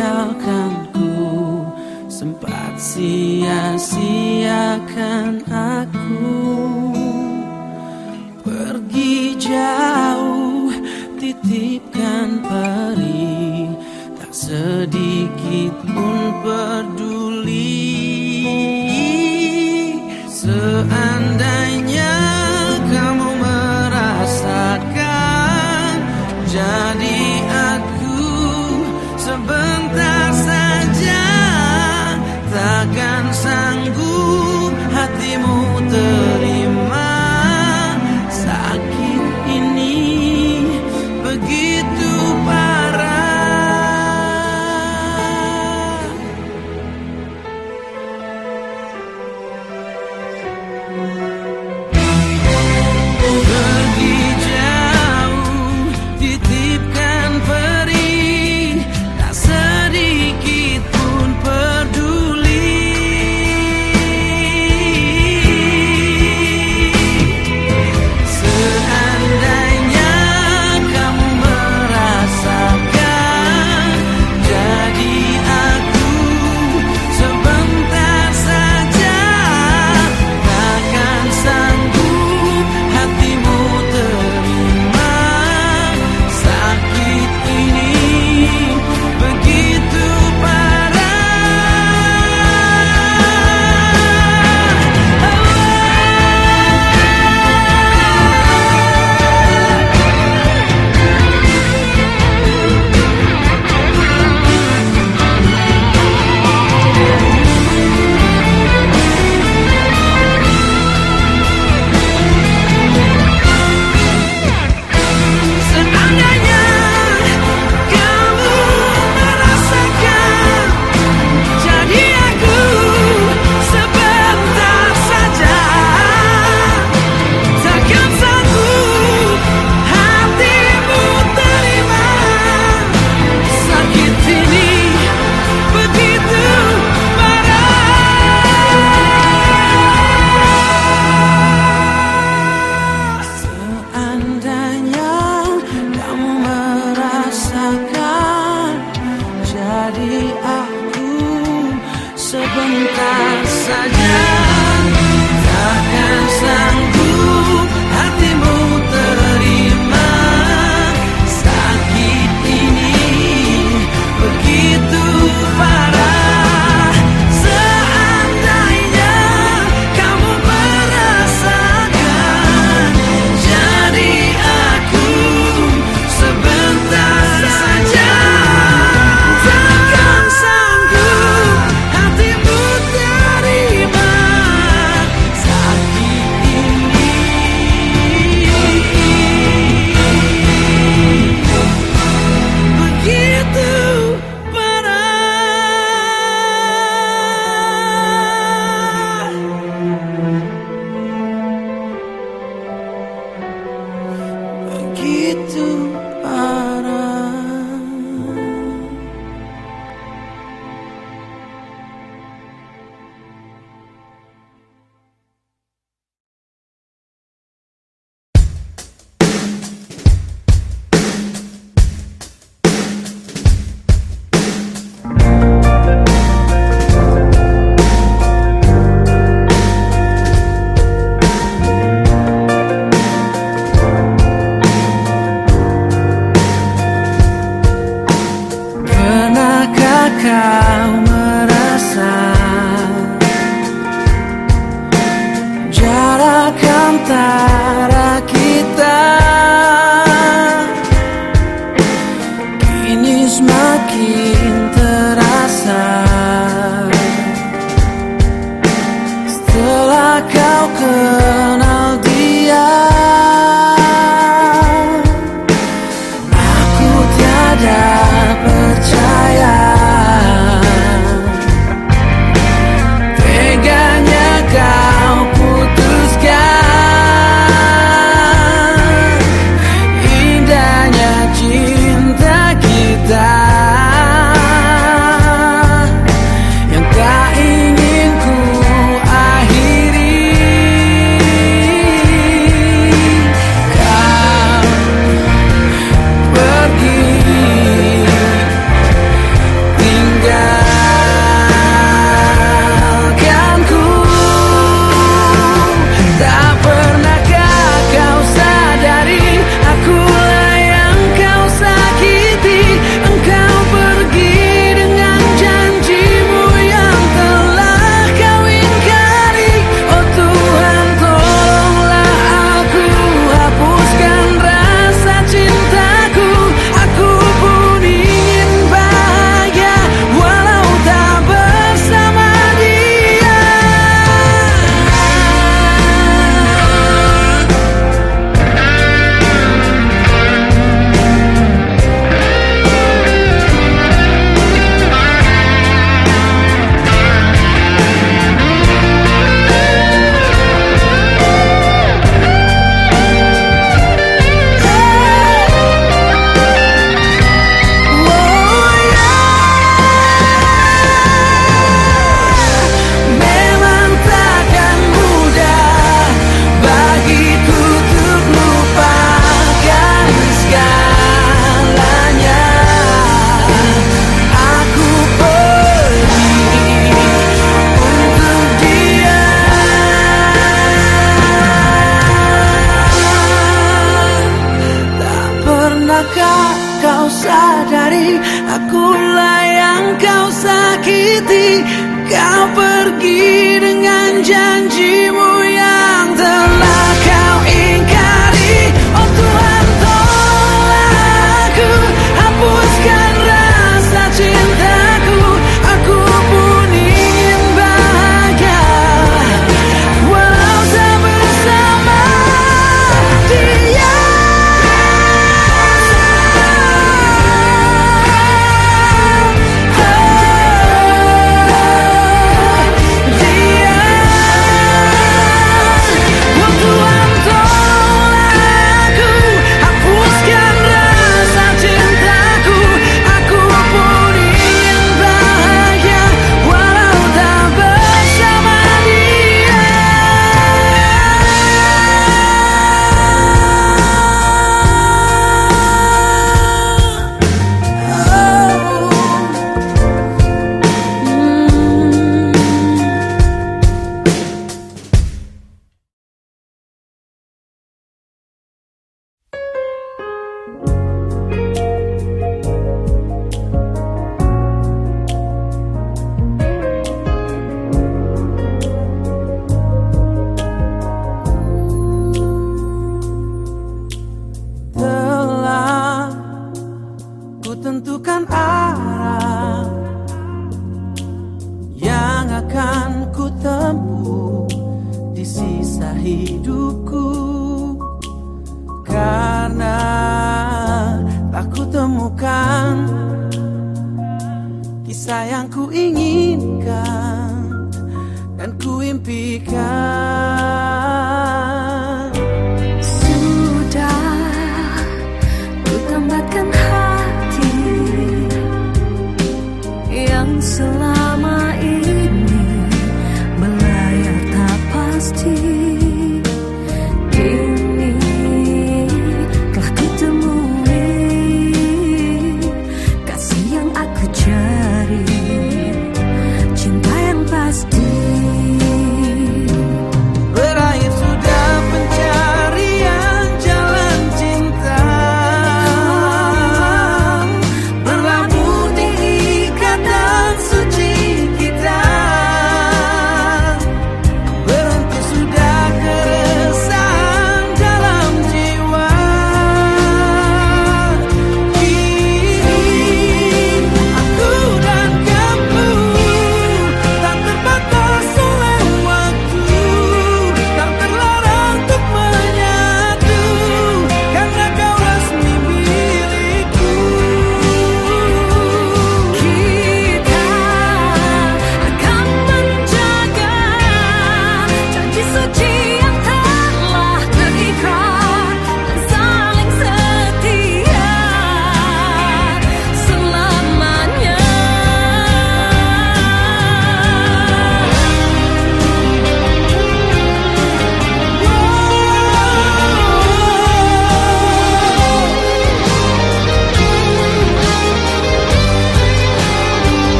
meninggalkanku Sempat sia-siakan aku. Pergi jauh titipkan peri. Tak sedikit pun peduli. Seandainya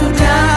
Berhenti sudah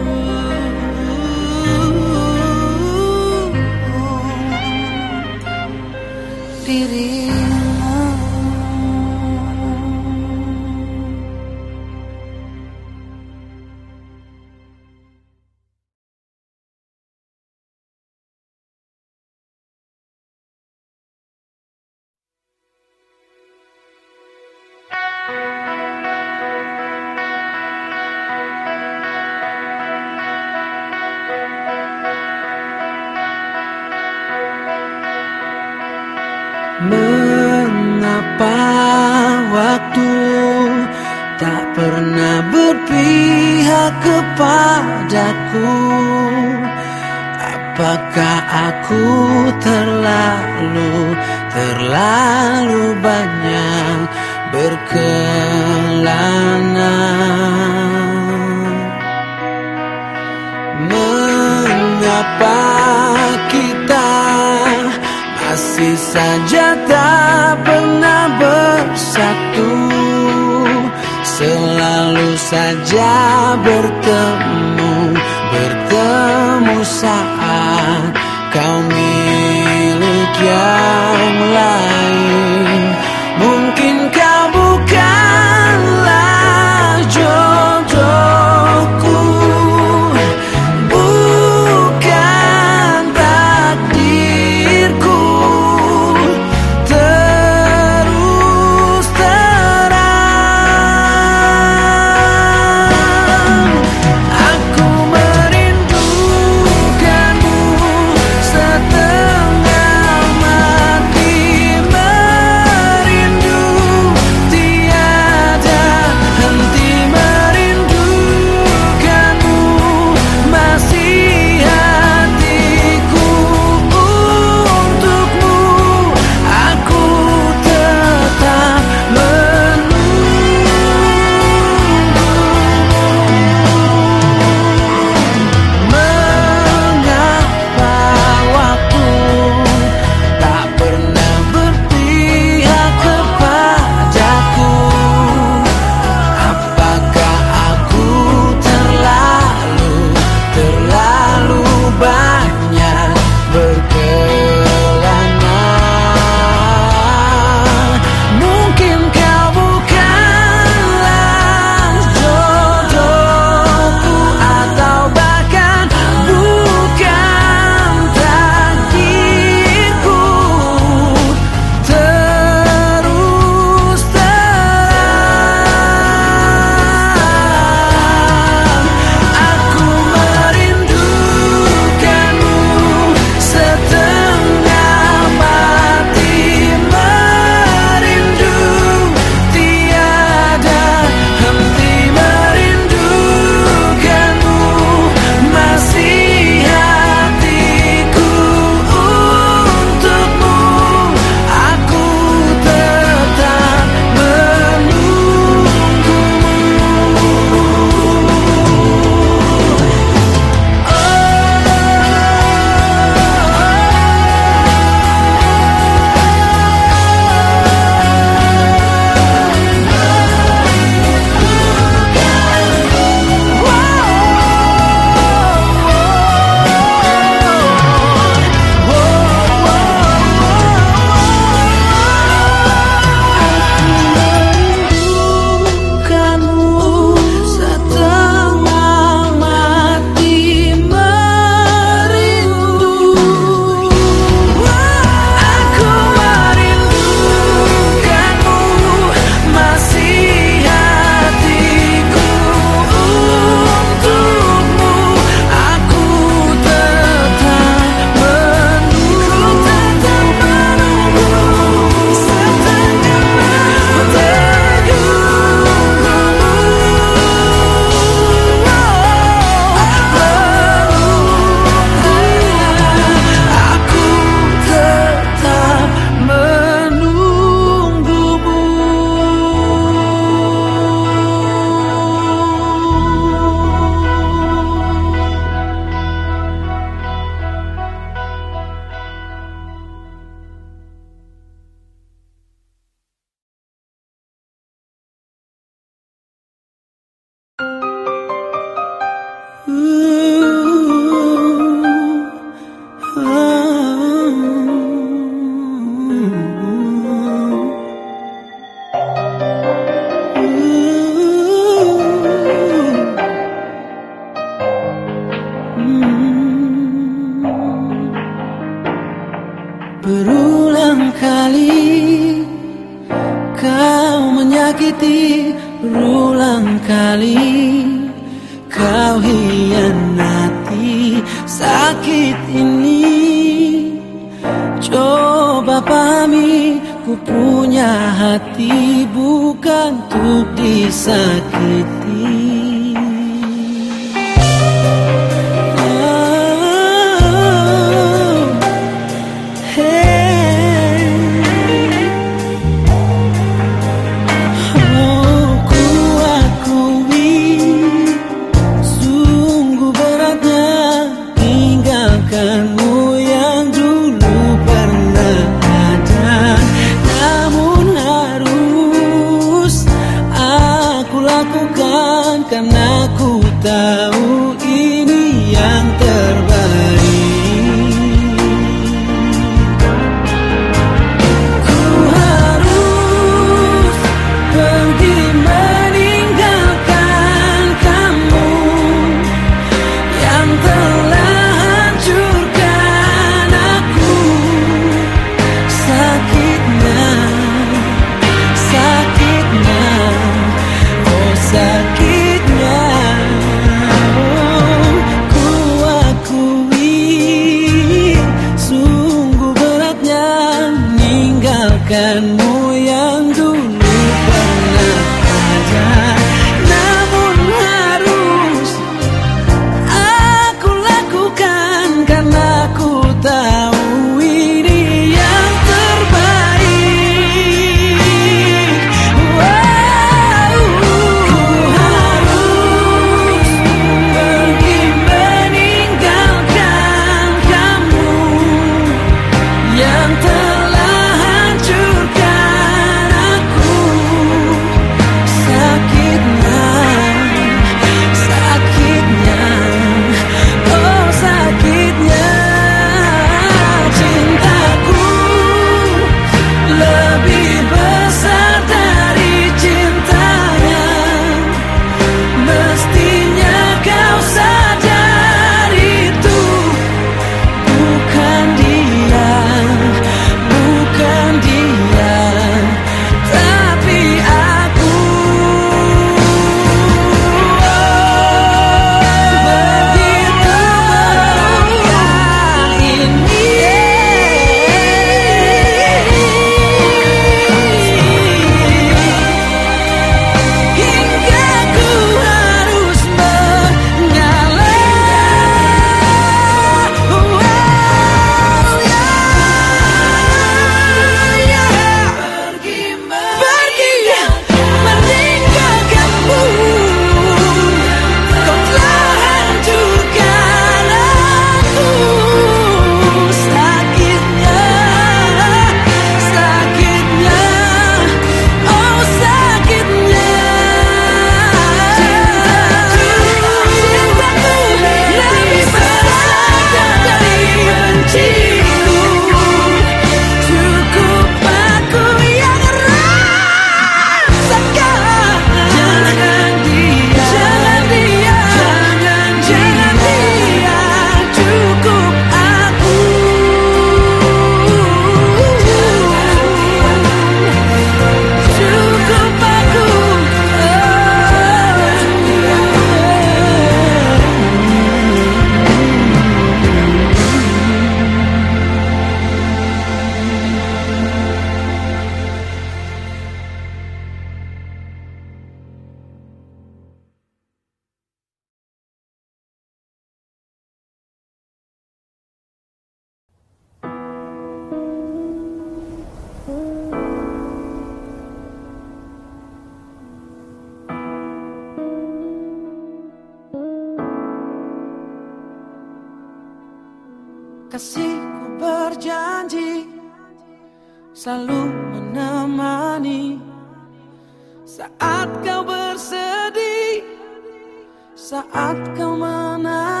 Saat kau menangis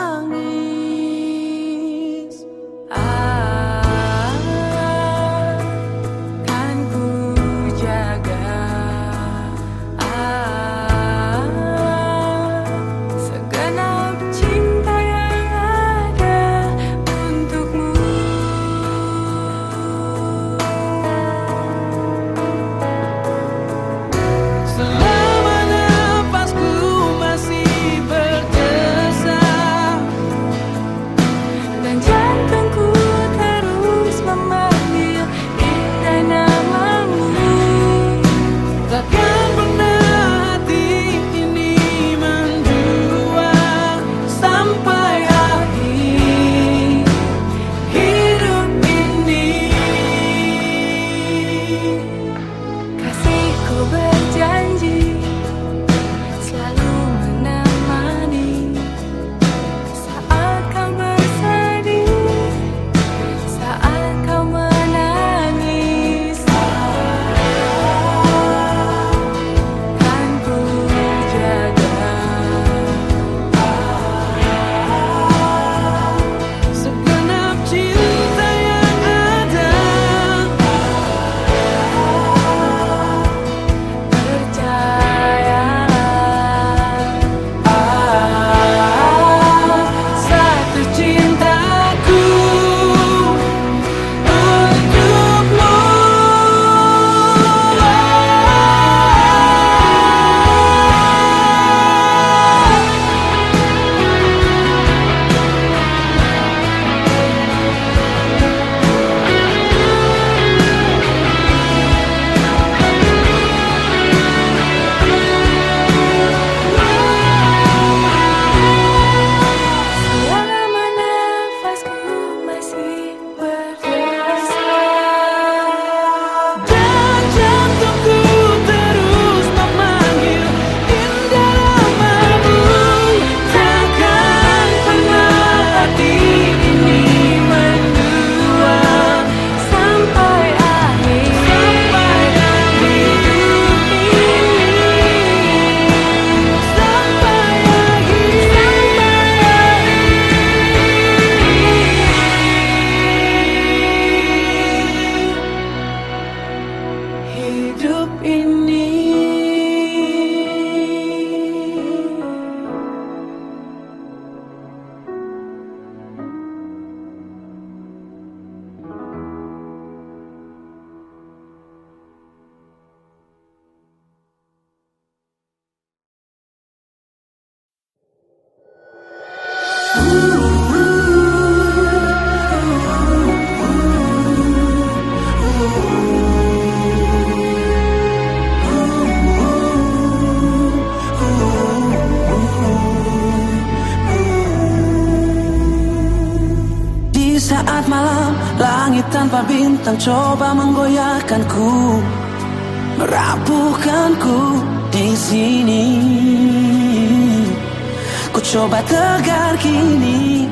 coba tegar kini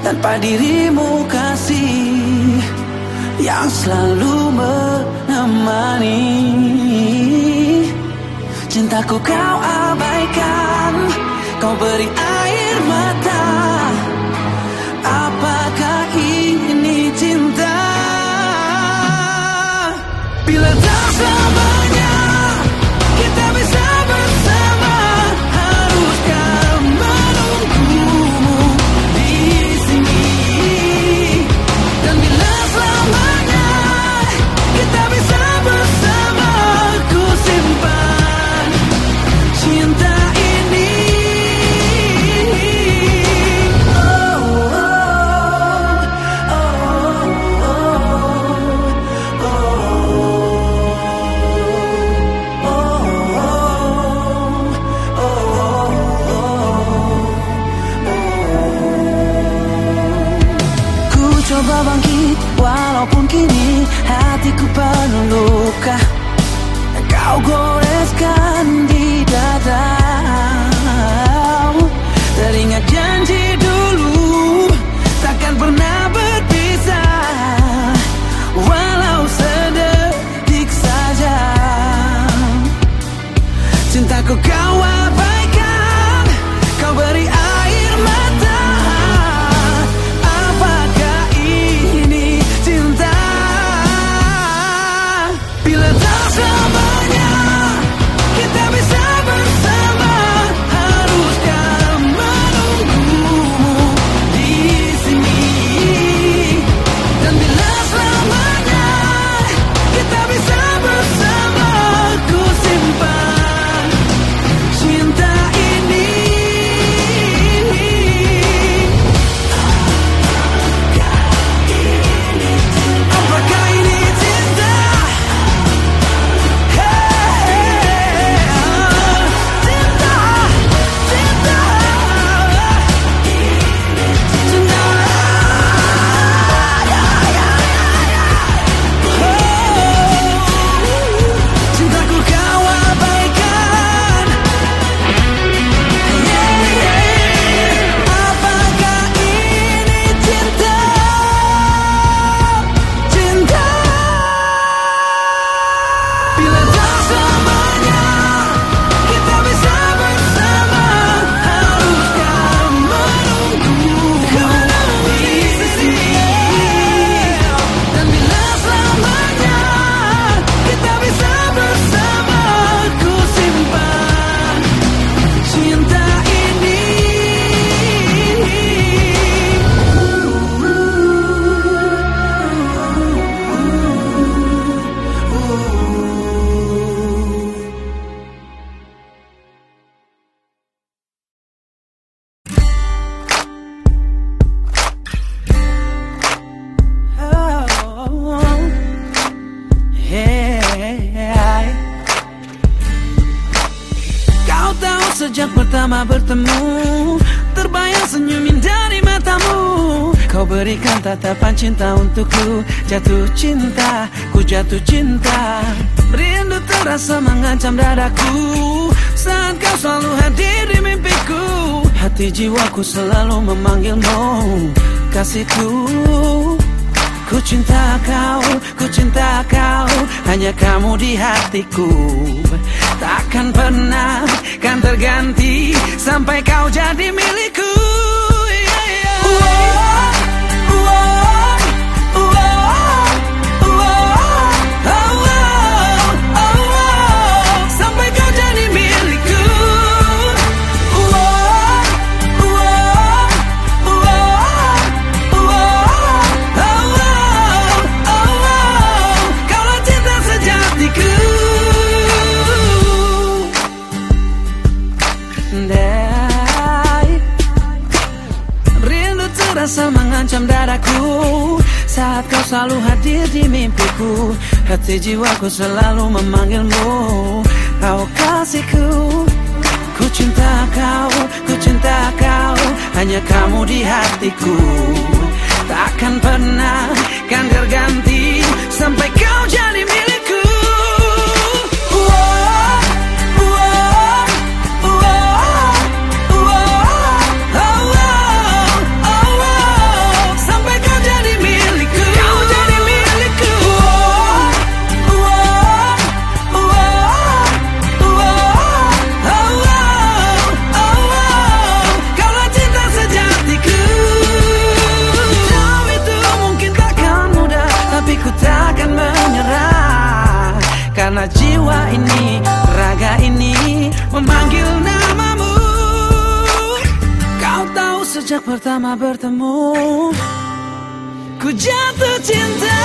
Tanpa dirimu kasih Yang selalu menemani. Cintaku kau abaikan Kau beri air hatiku penuh luka. Kau goreskan cinta, ku jatuh cinta. Rindu terasa mengancam dadaku. Saat kau selalu hadir di mimpiku Hati jiwaku selalu memanggilmu. Kasihku Ku cinta kau, ku cinta kau. Hanya kamu di hatiku. Takkan pernah kan terganti Sampai kau jadi milikku Hati jiwaku selalu memanggilmu. Kau kasihku Ku cinta kau, ku cinta kau. Hanya kamu di hatiku. Takkan pernah kan terganti Sampai kau jadi milik Sejak pertama bertemu Ku jatuh cinta.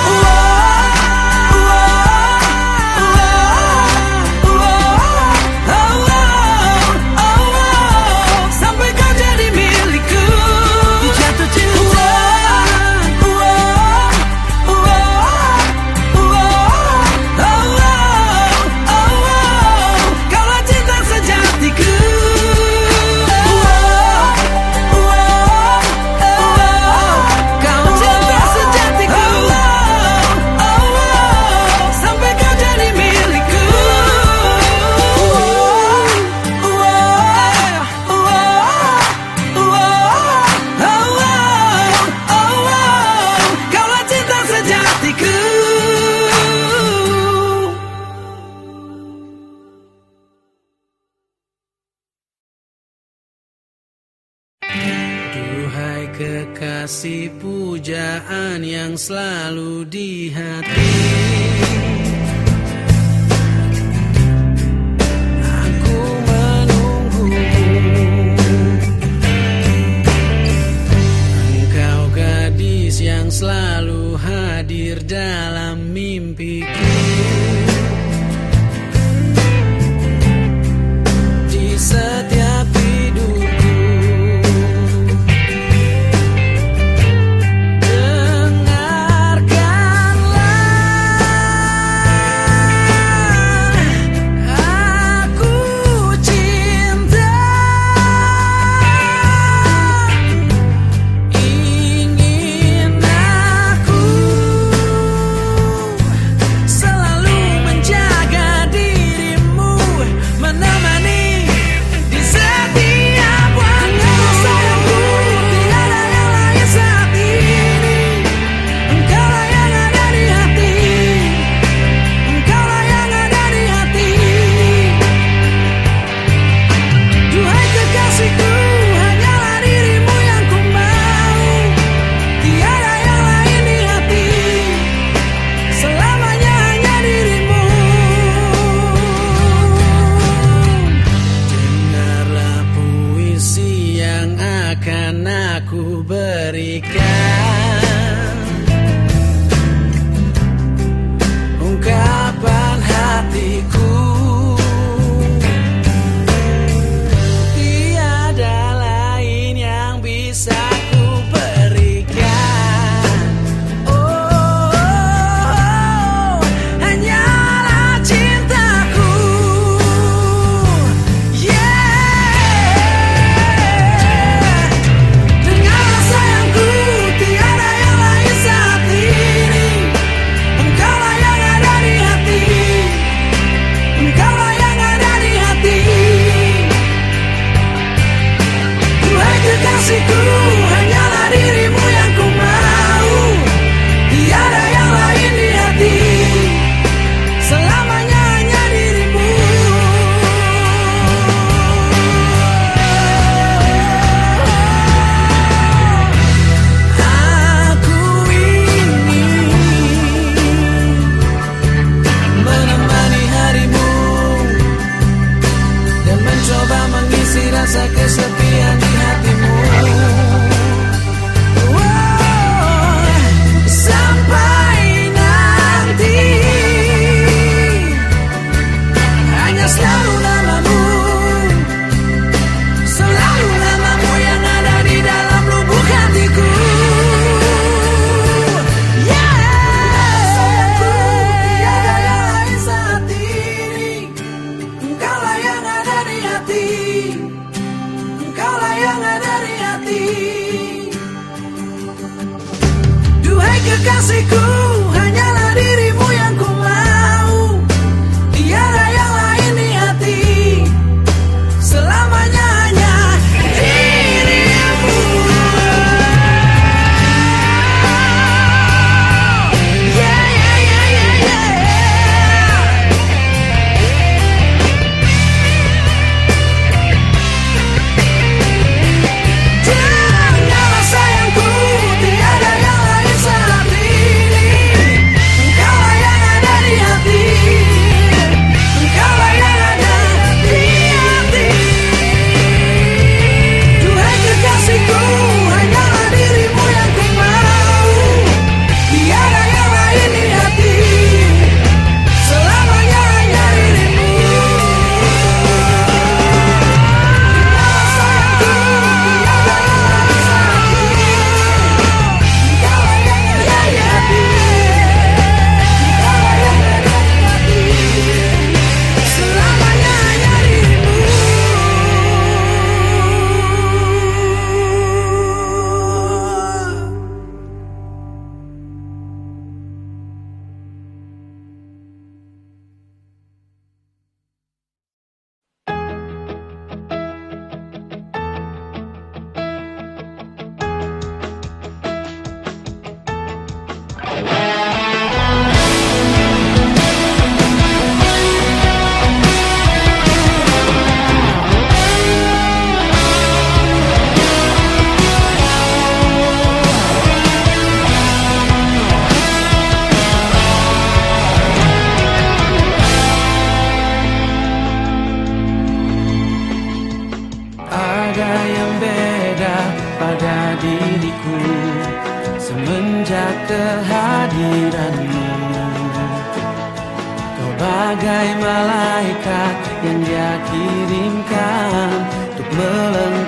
hadir dalam mimpi.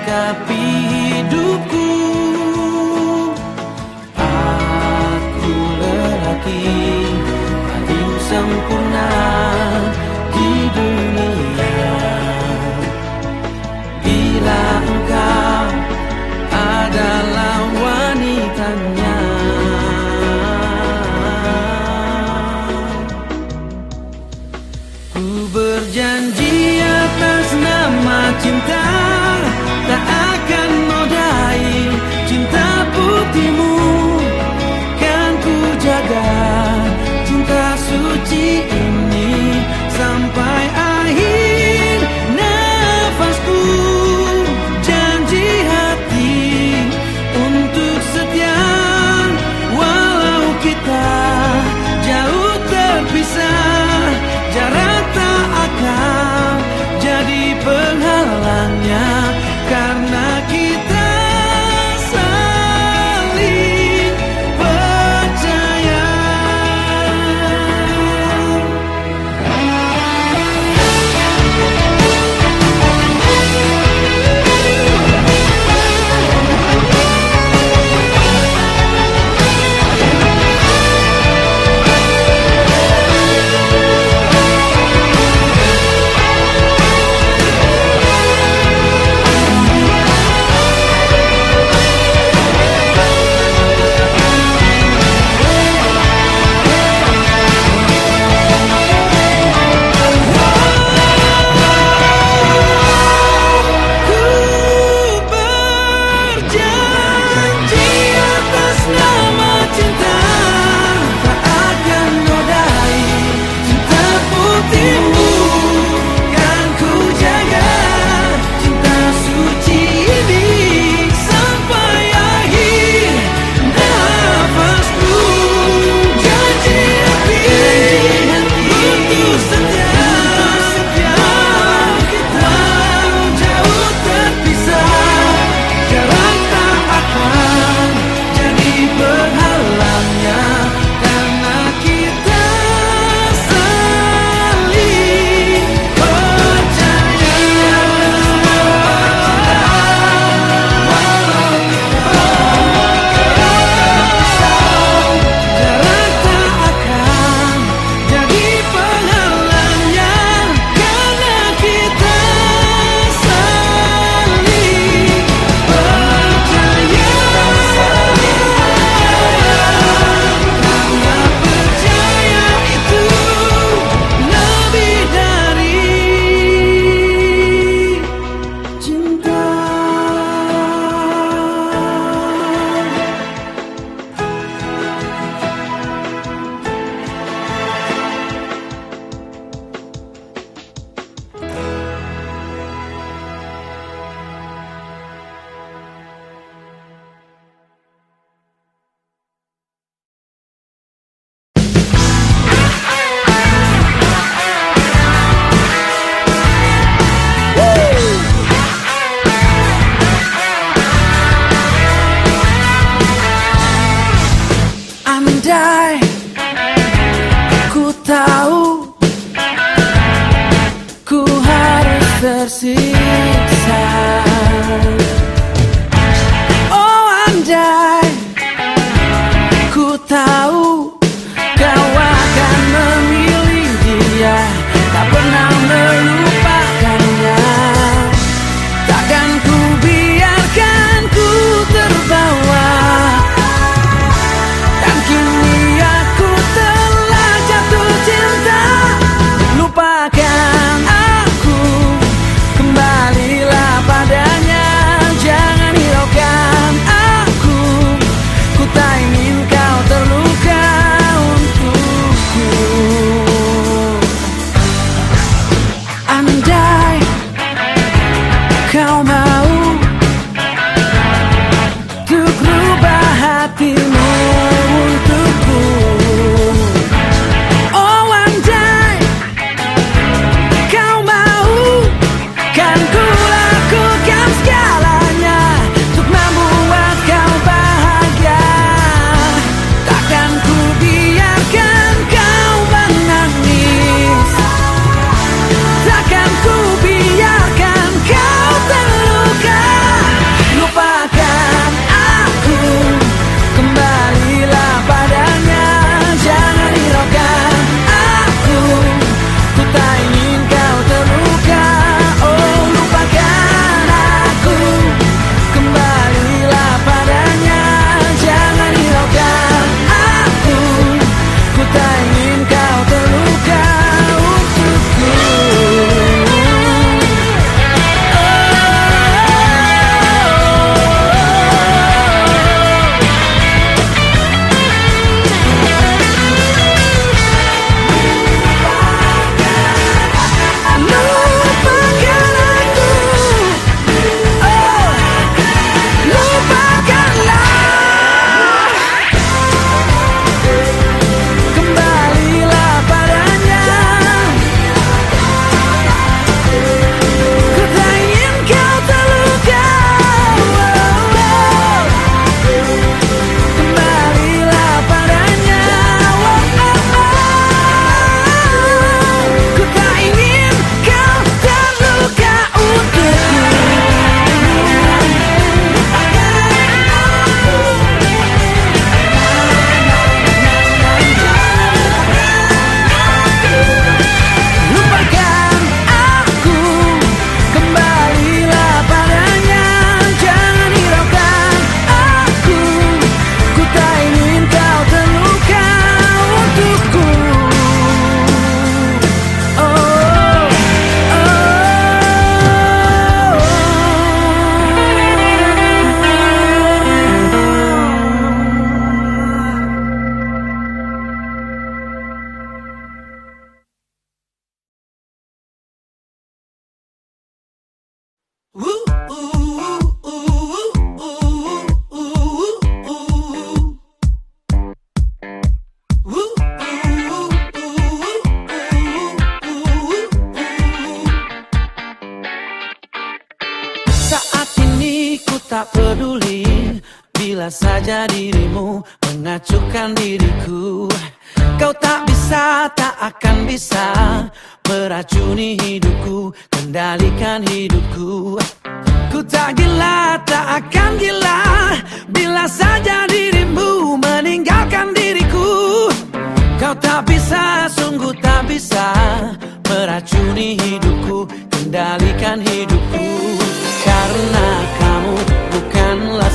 Melengkapi hidupku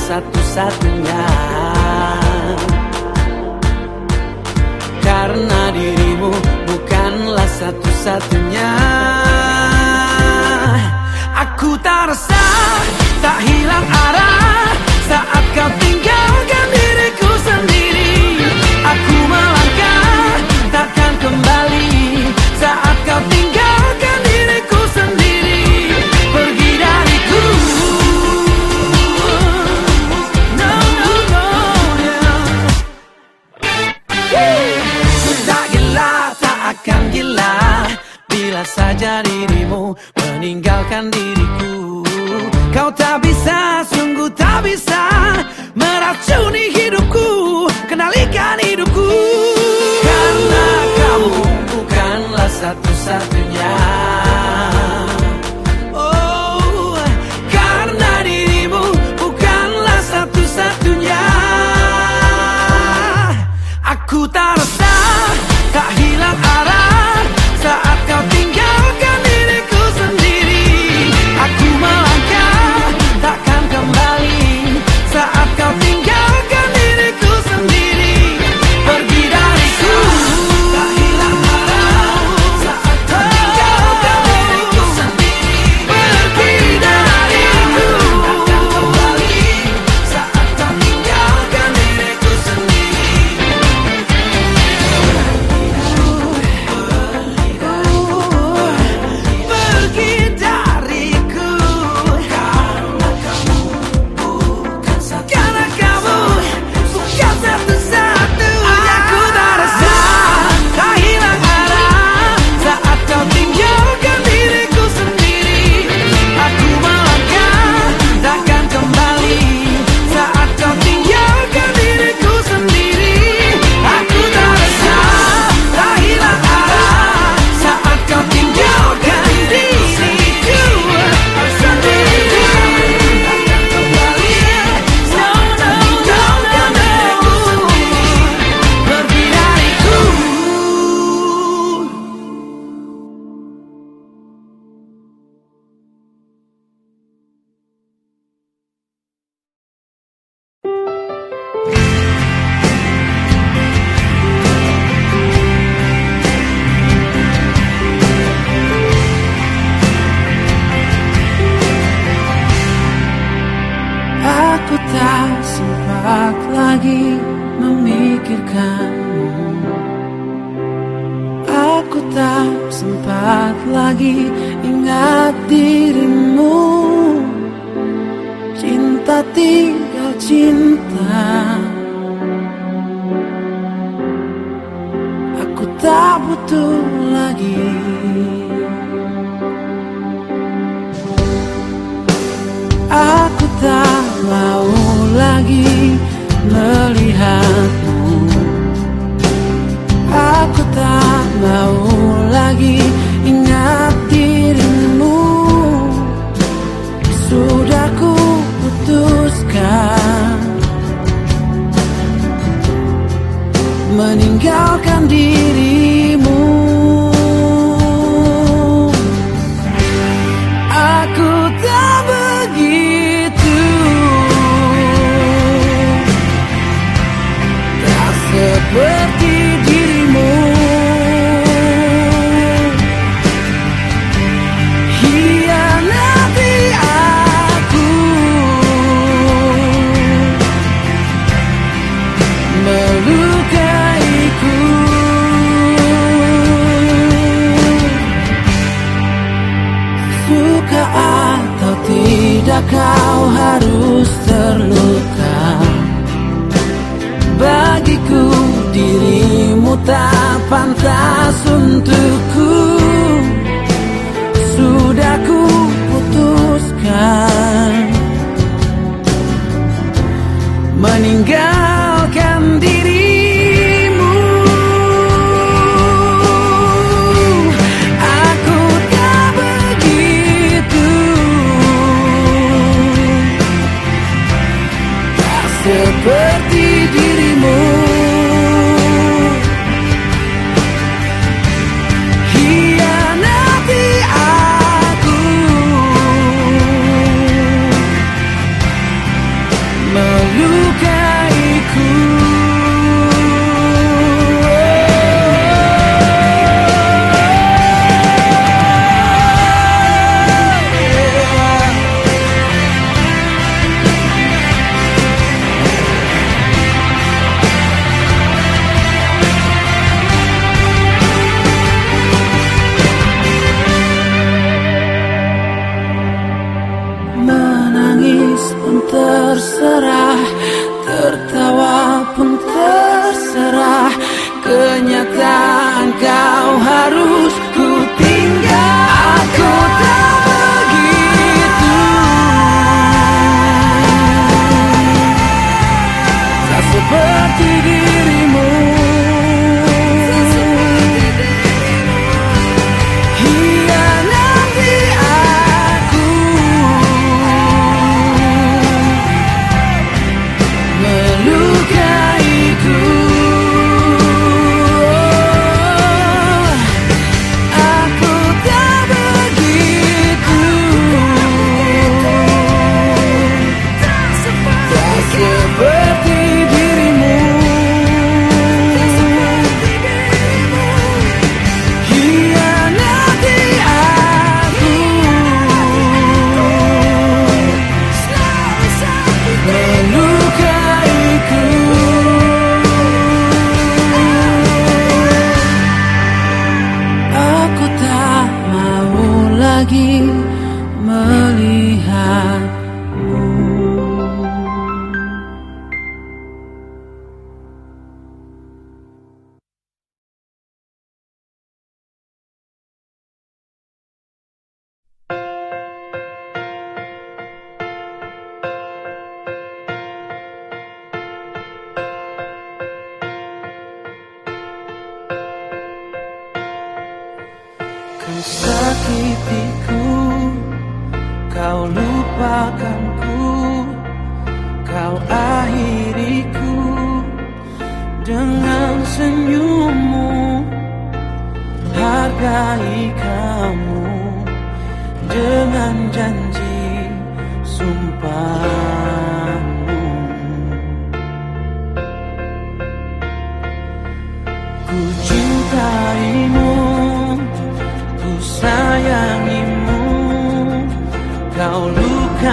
satu-satunya Karena dirimu bukanlah satu-satunya Aku tak resah tak hilang arah saat kau tinggalkan diriku sendiri. Aku melangkah takkan kembali saat kau tinggal. gila Bila saja dirimu meninggalkan diriku. Kau tak bisa, sungguh tak bisa Meracuni hidupku, kenalikan hidupku. Karena kamu bukanlah satu-satunya.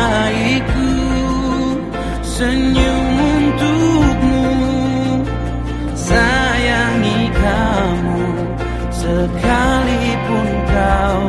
Lukaiku Senyum untukmu Sayangi kamu Sekalipun kau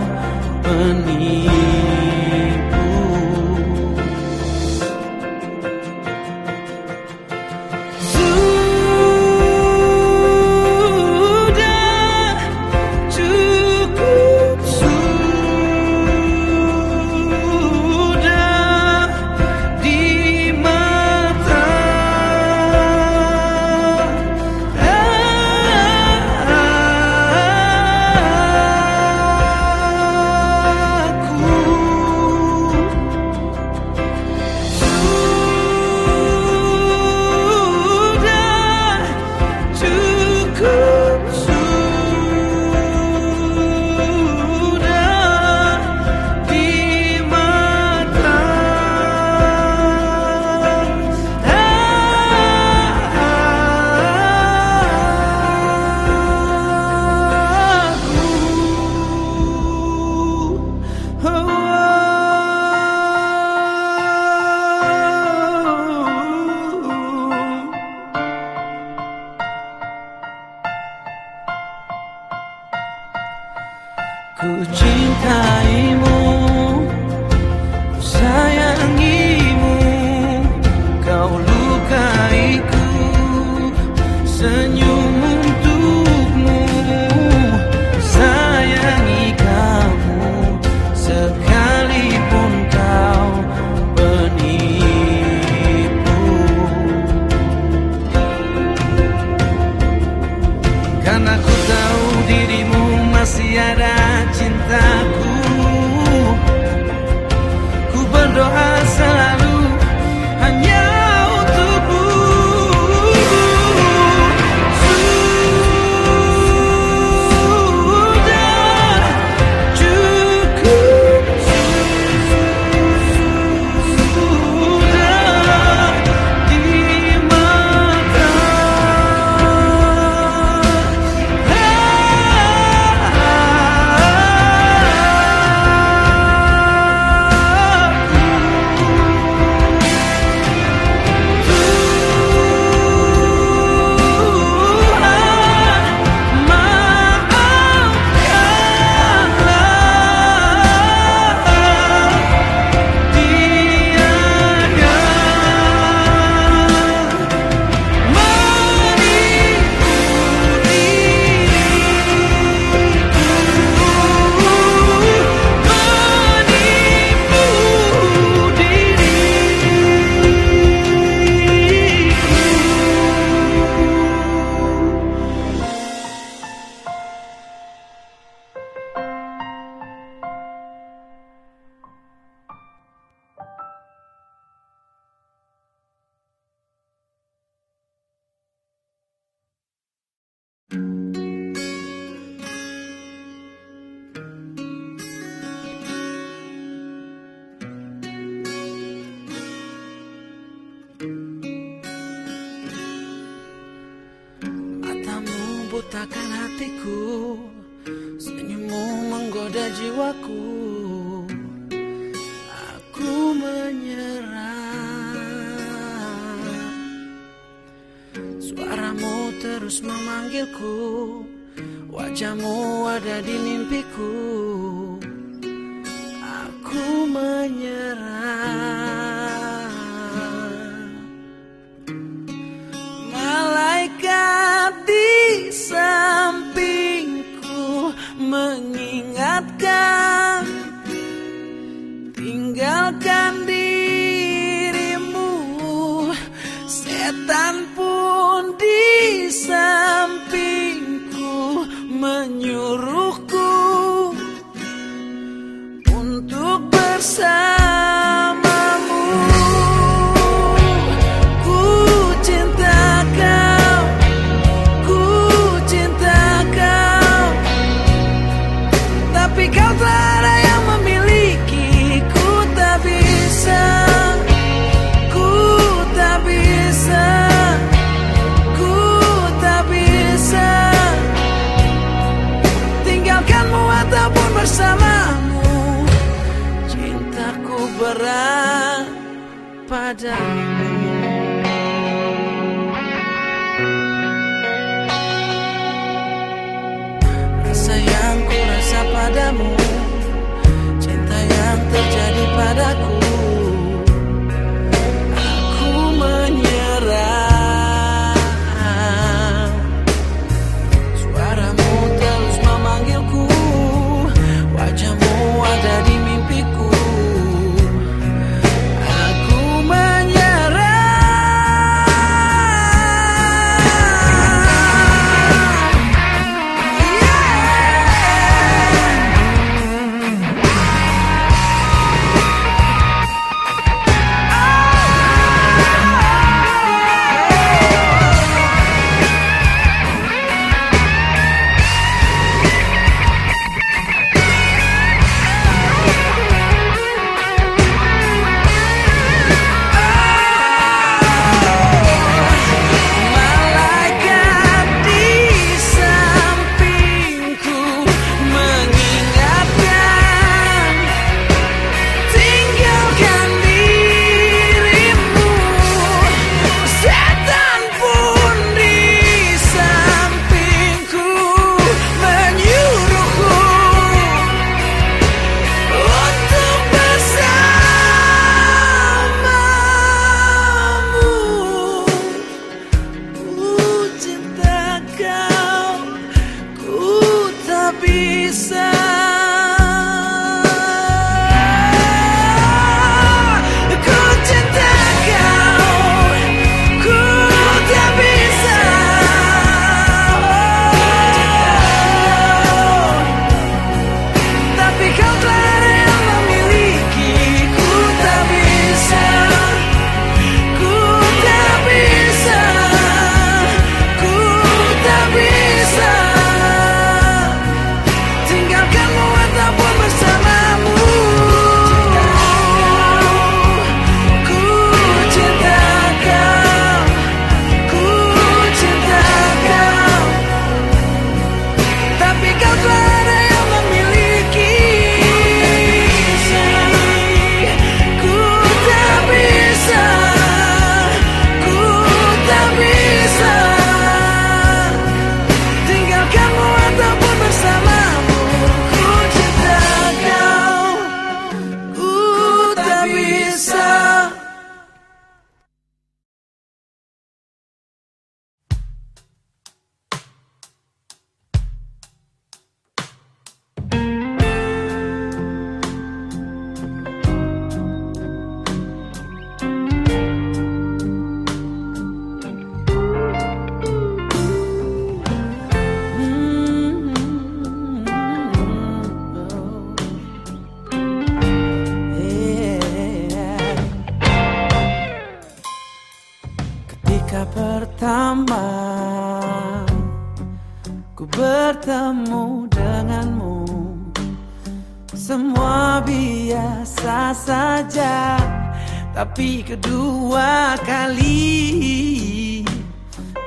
Tapi kedua kali.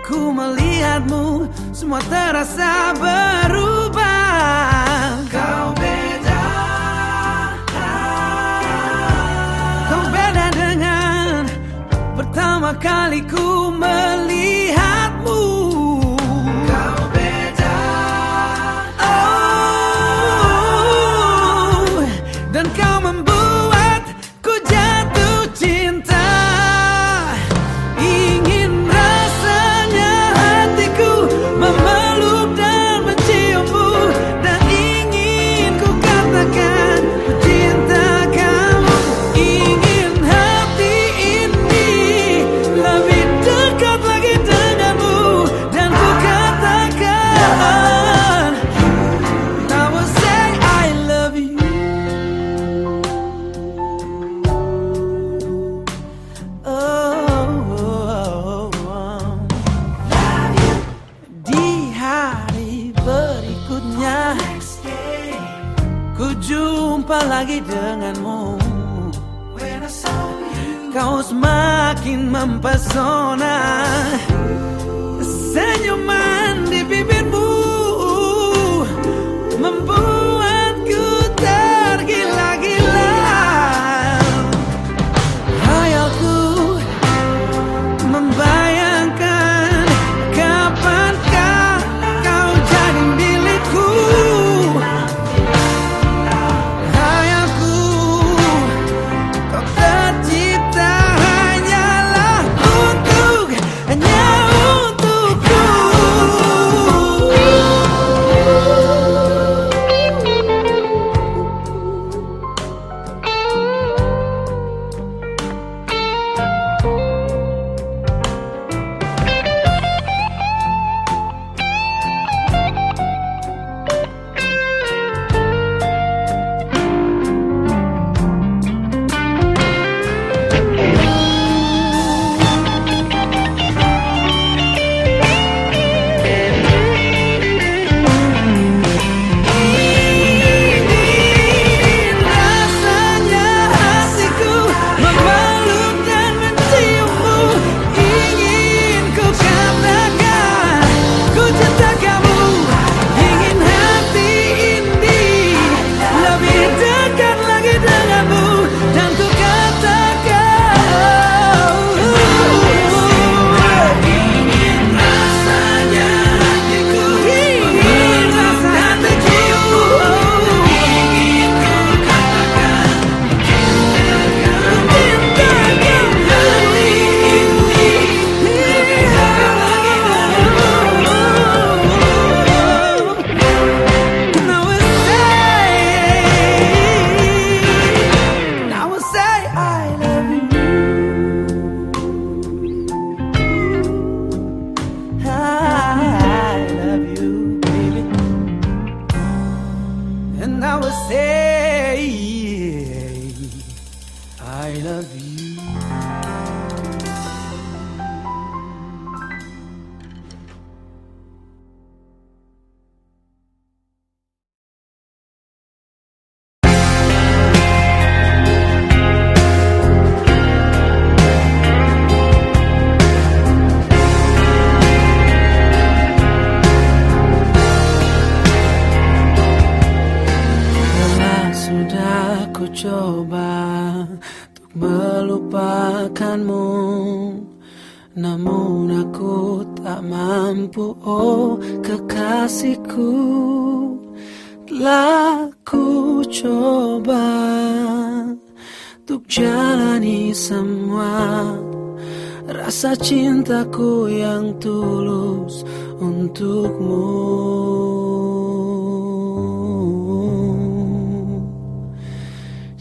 Ku melihatmu Semua terasa berubah. Kau beda Kau beda dengan Pertama kali ku misma en persona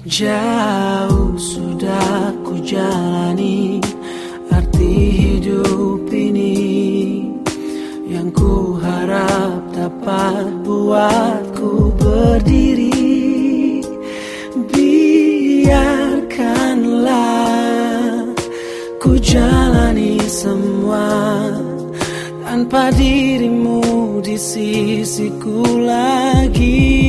Jauh sudah ku jalani arti hidup ini. Yang ku harap dapat buatku berdiri. Biarkanlah ku jalani semua Tanpa dirimu di sisiku lagi.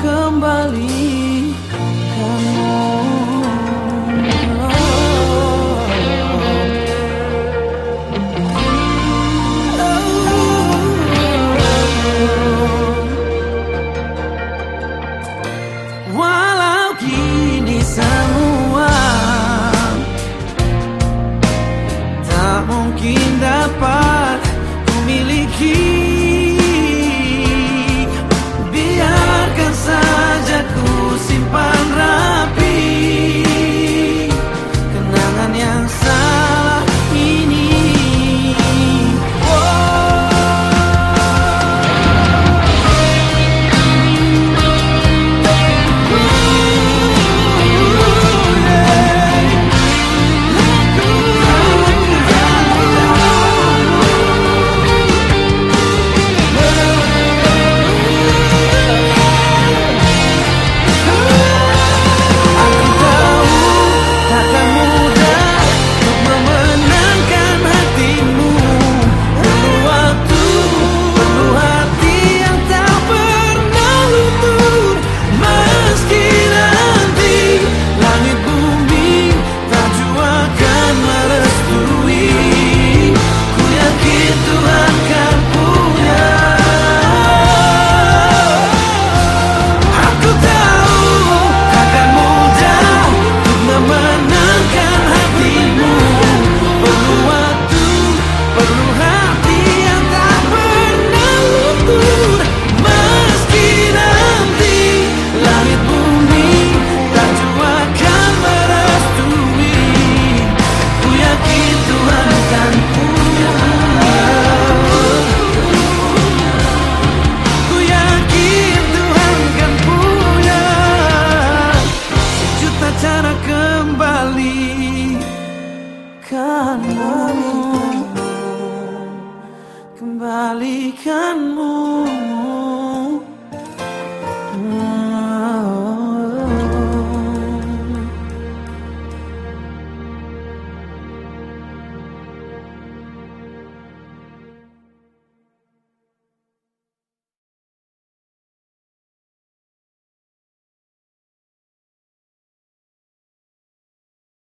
Kembali